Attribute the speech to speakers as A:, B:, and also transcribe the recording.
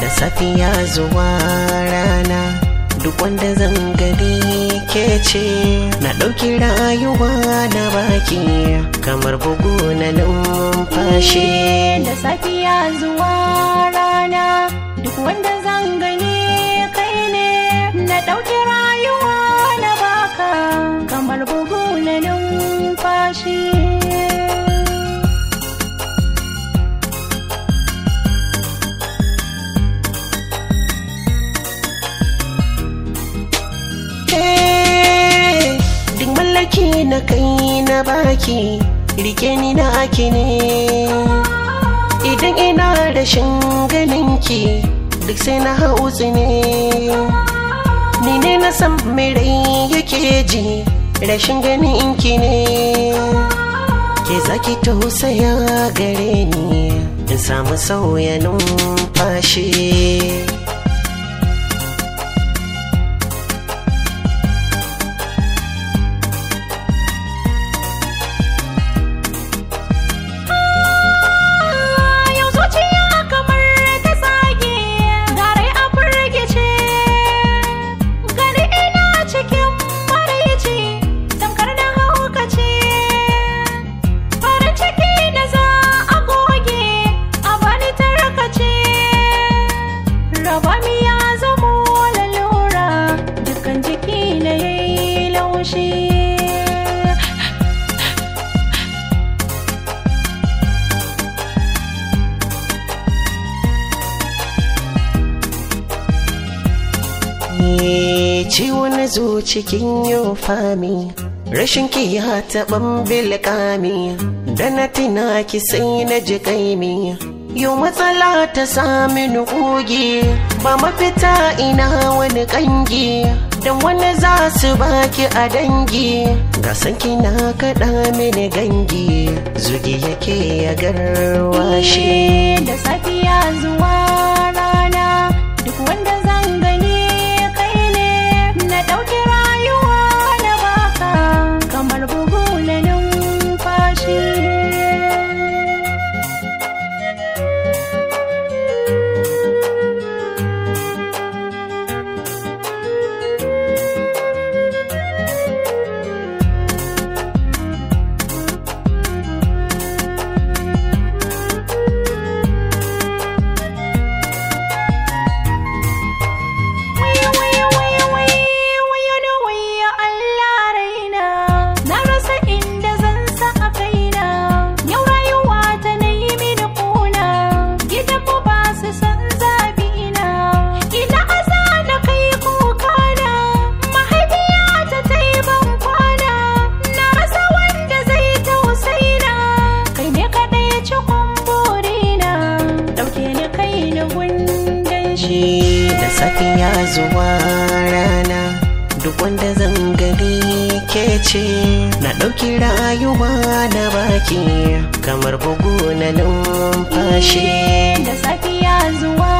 A: da safiya zuwa rana. Duk wanda zan gani ke ce na ɗauki rayuwa na baki. Kamar bugu na numfashi.
B: Da safiya zuwa rana duk wanda zan gani
A: mallaki na kai na baki riƙe ni na aki ne. Idan ina rashin ganinki duk sai na hautsi ne ni ne na san mai rai yake ji rashin ganinki ne. Ke zaki tausaya gare ni in samu sauya numfashi. Ciwo na zo cikin yau fami. Rashin ki ya taɓan bilkami da na tina ki sai na ji kaimi. Yau matsala ta sami nukugi ba mafita ina wani kangi don wani za su baki a dangi ga sanki na kaɗa mini gangi. Zugi yake ya garwashi
B: da safiya zuwa rana duk wanda shi
A: da safiya zuwa rana. Duk wanda zan gani ke ce na ɗauki rayuwa na baki. Kamar bugu na numfashi.
B: Da safiya zuwa